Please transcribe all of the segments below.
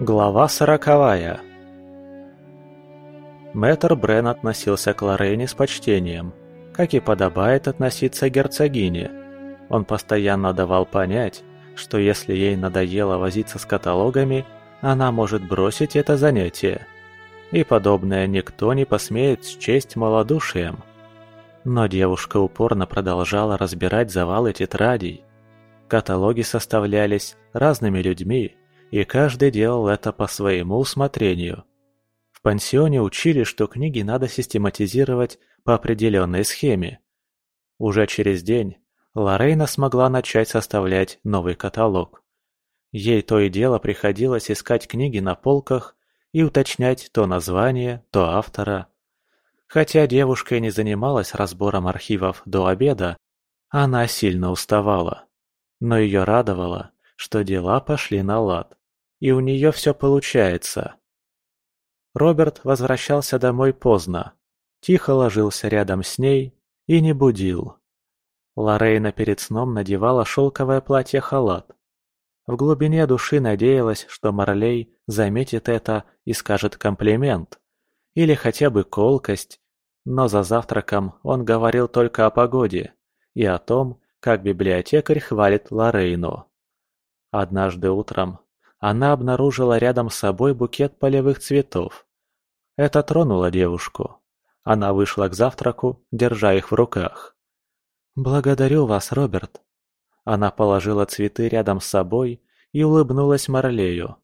Глава сороковая Мэтр Брен относился к Лорейне с почтением, как и подобает относиться герцогине. Он постоянно давал понять, что если ей надоело возиться с каталогами, она может бросить это занятие. И подобное никто не посмеет счесть малодушием. Но девушка упорно продолжала разбирать завалы тетрадей. Каталоги составлялись разными людьми, и каждый делал это по своему усмотрению. В пансионе учили, что книги надо систематизировать по определенной схеме. Уже через день Лорейна смогла начать составлять новый каталог. Ей то и дело приходилось искать книги на полках и уточнять то название, то автора. Хотя девушка и не занималась разбором архивов до обеда, она сильно уставала. Но ее радовало, что дела пошли на лад, и у нее все получается. Роберт возвращался домой поздно, тихо ложился рядом с ней и не будил. Лорейна перед сном надевала шелковое платье-халат. В глубине души надеялась, что Марлей заметит это и скажет комплимент. Или хотя бы колкость. Но за завтраком он говорил только о погоде и о том, как библиотекарь хвалит Лорейну. Однажды утром она обнаружила рядом с собой букет полевых цветов. Это тронуло девушку. Она вышла к завтраку, держа их в руках. «Благодарю вас, Роберт». Она положила цветы рядом с собой и улыбнулась Марлею.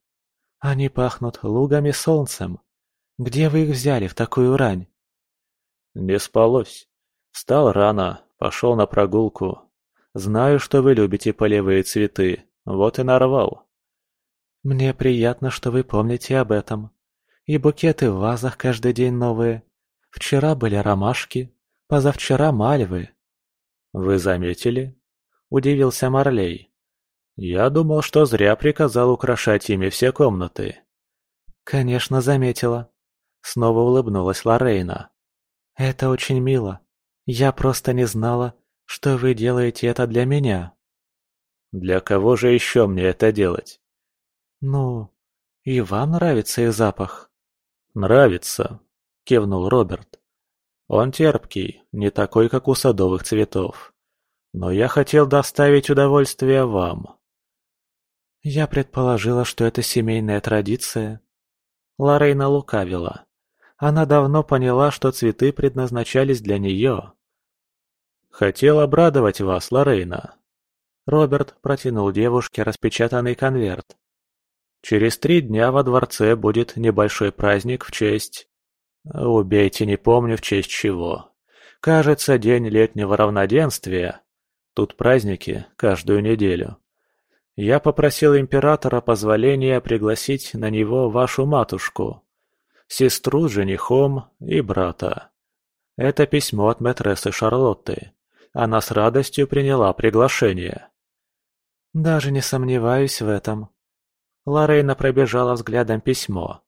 «Они пахнут лугами солнцем. Где вы их взяли в такую рань?» «Не спалось. Встал рано, пошел на прогулку. Знаю, что вы любите полевые цветы, вот и нарвал». «Мне приятно, что вы помните об этом. И букеты в вазах каждый день новые. Вчера были ромашки, позавчера мальвы, «Вы заметили?» – удивился Марлей. «Я думал, что зря приказал украшать ими все комнаты». «Конечно, заметила». Снова улыбнулась Лорейна. «Это очень мило. Я просто не знала, что вы делаете это для меня». «Для кого же еще мне это делать?» «Ну, и вам нравится их запах?» «Нравится», – кивнул Роберт. Он терпкий, не такой, как у садовых цветов. Но я хотел доставить удовольствие вам. Я предположила, что это семейная традиция. Лорейна лукавила. Она давно поняла, что цветы предназначались для нее. «Хотел обрадовать вас, Лорейна». Роберт протянул девушке распечатанный конверт. «Через три дня во дворце будет небольшой праздник в честь Убейте, не помню в честь чего. Кажется, день летнего равноденствия. Тут праздники каждую неделю. Я попросил императора позволения пригласить на него вашу матушку, сестру с женихом и брата. Это письмо от мэтрессы Шарлотты. Она с радостью приняла приглашение. Даже не сомневаюсь в этом. Лорейна пробежала взглядом письмо.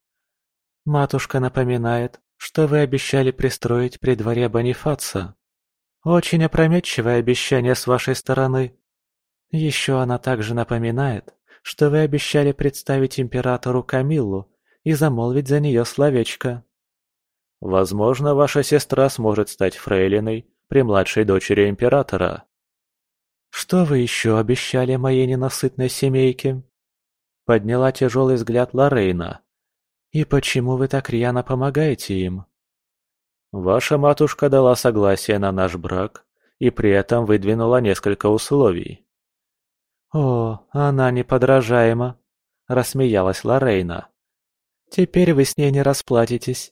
Матушка напоминает, что вы обещали пристроить при дворе Бонифаца. Очень опрометчивое обещание с вашей стороны. Еще она также напоминает, что вы обещали представить императору Камиллу и замолвить за нее словечко. Возможно, ваша сестра сможет стать фрейлиной при младшей дочери императора. Что вы еще обещали моей ненасытной семейке? Подняла тяжелый взгляд Лорейна. «И почему вы так рьяно помогаете им?» «Ваша матушка дала согласие на наш брак и при этом выдвинула несколько условий». «О, она неподражаема!» – рассмеялась Лорейна. «Теперь вы с ней не расплатитесь.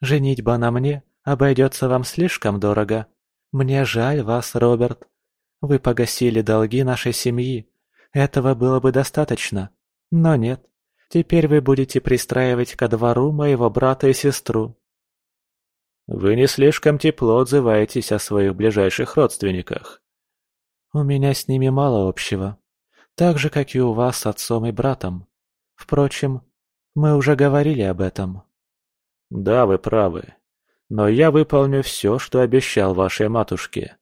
Женитьба на мне обойдется вам слишком дорого. Мне жаль вас, Роберт. Вы погасили долги нашей семьи. Этого было бы достаточно. Но нет. Теперь вы будете пристраивать ко двору моего брата и сестру». «Вы не слишком тепло отзываетесь о своих ближайших родственниках». «У меня с ними мало общего. Так же, как и у вас с отцом и братом. Впрочем, мы уже говорили об этом». «Да, вы правы. Но я выполню все, что обещал вашей матушке.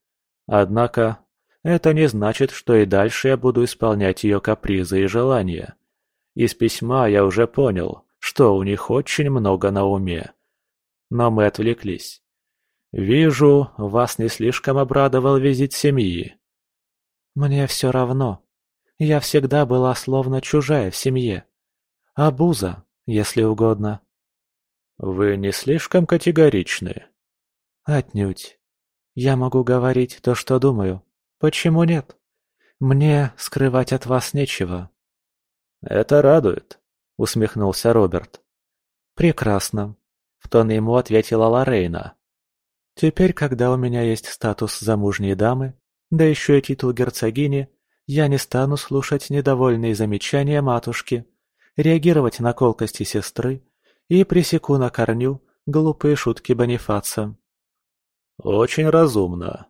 Однако, это не значит, что и дальше я буду исполнять ее капризы и желания. Из письма я уже понял, что у них очень много на уме. Но мы отвлеклись. Вижу, вас не слишком обрадовал визит семьи. Мне все равно. Я всегда была словно чужая в семье. Абуза, если угодно. Вы не слишком категоричны. Отнюдь. Я могу говорить то, что думаю. Почему нет? Мне скрывать от вас нечего. Это радует, усмехнулся Роберт. Прекрасно. В тон ему ответила Лорейна. Теперь, когда у меня есть статус замужней дамы, да еще и титул герцогини, я не стану слушать недовольные замечания матушки, реагировать на колкости сестры и пресеку на корню глупые шутки Бонифаца. Очень разумно.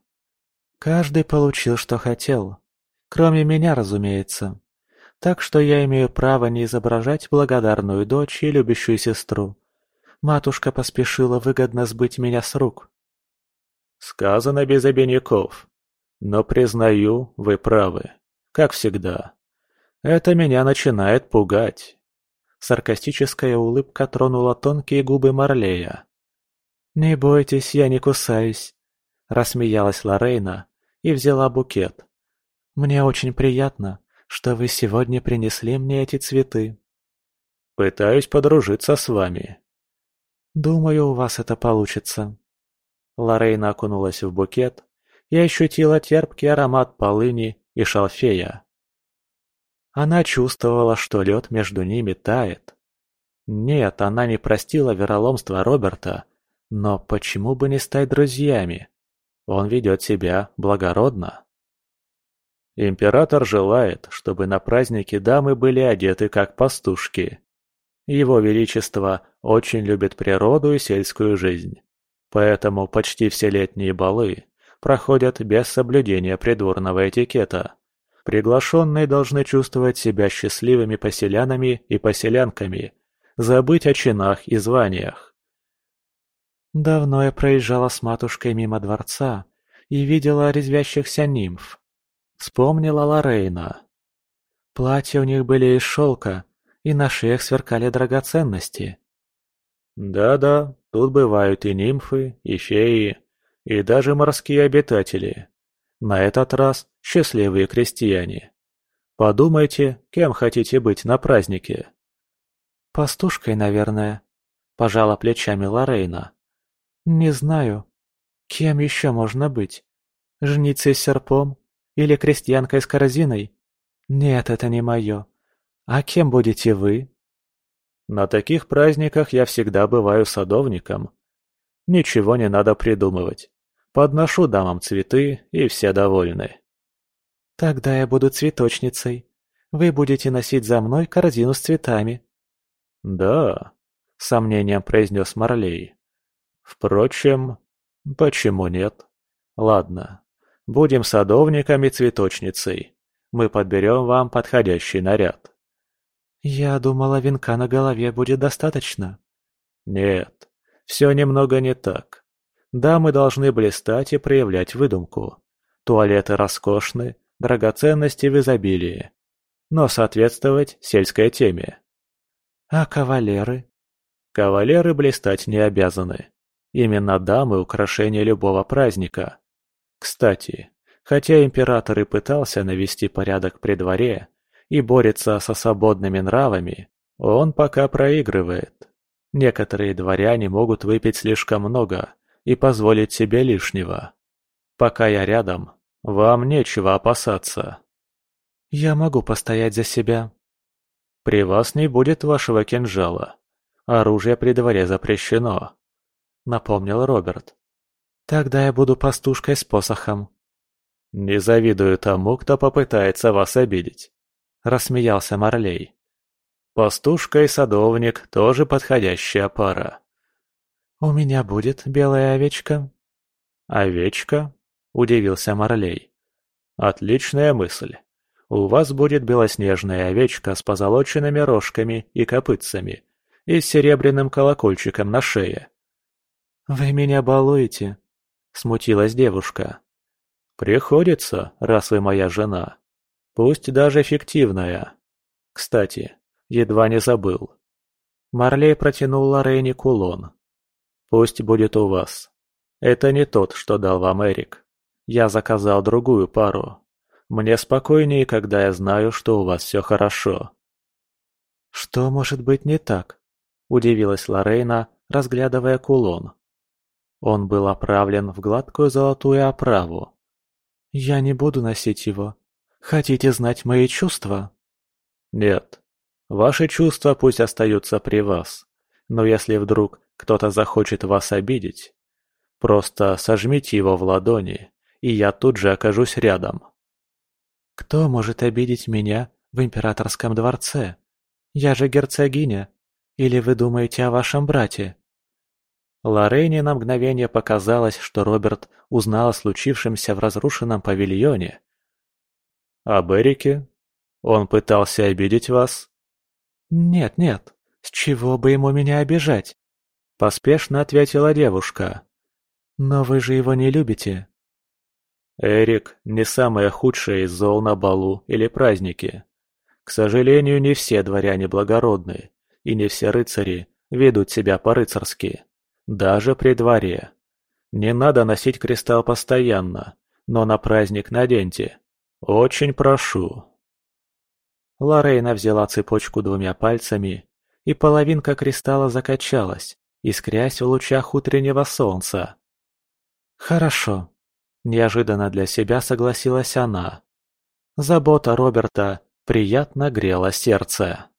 Каждый получил, что хотел. Кроме меня, разумеется. Так что я имею право не изображать благодарную дочь и любящую сестру. Матушка поспешила выгодно сбыть меня с рук. Сказано без обиняков. Но, признаю, вы правы. Как всегда. Это меня начинает пугать. Саркастическая улыбка тронула тонкие губы Марлея. «Не бойтесь, я не кусаюсь», — рассмеялась Лорейна и взяла букет. «Мне очень приятно, что вы сегодня принесли мне эти цветы». «Пытаюсь подружиться с вами». «Думаю, у вас это получится», Лорейна окунулась в букет и ощутила терпкий аромат полыни и шалфея. Она чувствовала, что лед между ними тает. Нет, она не простила вероломства Роберта, но почему бы не стать друзьями? Он ведет себя благородно. Император желает, чтобы на празднике дамы были одеты как пастушки. Его Величество очень любит природу и сельскую жизнь. Поэтому почти все летние балы проходят без соблюдения придворного этикета. Приглашенные должны чувствовать себя счастливыми поселянами и поселянками, забыть о чинах и званиях. Давно я проезжала с матушкой мимо дворца и видела резвящихся нимф. Вспомнила Лорейна. Платья у них были из шелка, и на шеях сверкали драгоценности. Да-да, тут бывают и нимфы, и феи, и даже морские обитатели. На этот раз счастливые крестьяне. Подумайте, кем хотите быть на празднике. Пастушкой, наверное, пожала плечами Лорейна. Не знаю. Кем еще можно быть? Жницей с серпом? Или крестьянкой с корзиной? Нет, это не мое. А кем будете вы? На таких праздниках я всегда бываю садовником. Ничего не надо придумывать. Подношу дамам цветы, и все довольны. Тогда я буду цветочницей. Вы будете носить за мной корзину с цветами. Да, сомнением произнес Марлей. Впрочем, почему нет? Ладно, будем садовниками цветочницей. Мы подберем вам подходящий наряд. «Я думала, венка на голове будет достаточно». «Нет, все немного не так. Дамы должны блистать и проявлять выдумку. Туалеты роскошны, драгоценности в изобилии. Но соответствовать сельской теме». «А кавалеры?» «Кавалеры блистать не обязаны. Именно дамы – украшение любого праздника. Кстати, хотя император и пытался навести порядок при дворе, и борется со свободными нравами, он пока проигрывает. Некоторые дворяне могут выпить слишком много и позволить себе лишнего. Пока я рядом, вам нечего опасаться. Я могу постоять за себя. При вас не будет вашего кинжала. Оружие при дворе запрещено, напомнил Роберт. Тогда я буду пастушкой с посохом. Не завидую тому, кто попытается вас обидеть. – рассмеялся Марлей. «Пастушка и садовник – тоже подходящая пара». «У меня будет белая овечка». «Овечка?» – удивился Марлей. «Отличная мысль. У вас будет белоснежная овечка с позолоченными рожками и копытцами и с серебряным колокольчиком на шее». «Вы меня балуете», – смутилась девушка. «Приходится, раз вы моя жена», Пусть даже фиктивная. Кстати, едва не забыл. Марлей протянул Лорейне кулон. «Пусть будет у вас. Это не тот, что дал вам Эрик. Я заказал другую пару. Мне спокойнее, когда я знаю, что у вас все хорошо». «Что может быть не так?» – удивилась Лорейна, разглядывая кулон. Он был оправлен в гладкую золотую оправу. «Я не буду носить его. Хотите знать мои чувства?» «Нет. Ваши чувства пусть остаются при вас. Но если вдруг кто-то захочет вас обидеть, просто сожмите его в ладони, и я тут же окажусь рядом». «Кто может обидеть меня в императорском дворце? Я же герцогиня. Или вы думаете о вашем брате?» Лорейне на мгновение показалось, что Роберт узнал о случившемся в разрушенном павильоне. «Об Эрике? Он пытался обидеть вас?» «Нет, нет, с чего бы ему меня обижать?» Поспешно ответила девушка. «Но вы же его не любите». Эрик не самое худшее из зол на балу или празднике. К сожалению, не все дворяне благородны, и не все рыцари ведут себя по-рыцарски. Даже при дворе. Не надо носить кристалл постоянно, но на праздник наденьте. Очень прошу. Лорейна взяла цепочку двумя пальцами, и половинка кристалла закачалась, искрясь в лучах утреннего солнца. «Хорошо», – неожиданно для себя согласилась она. Забота Роберта приятно грела сердце.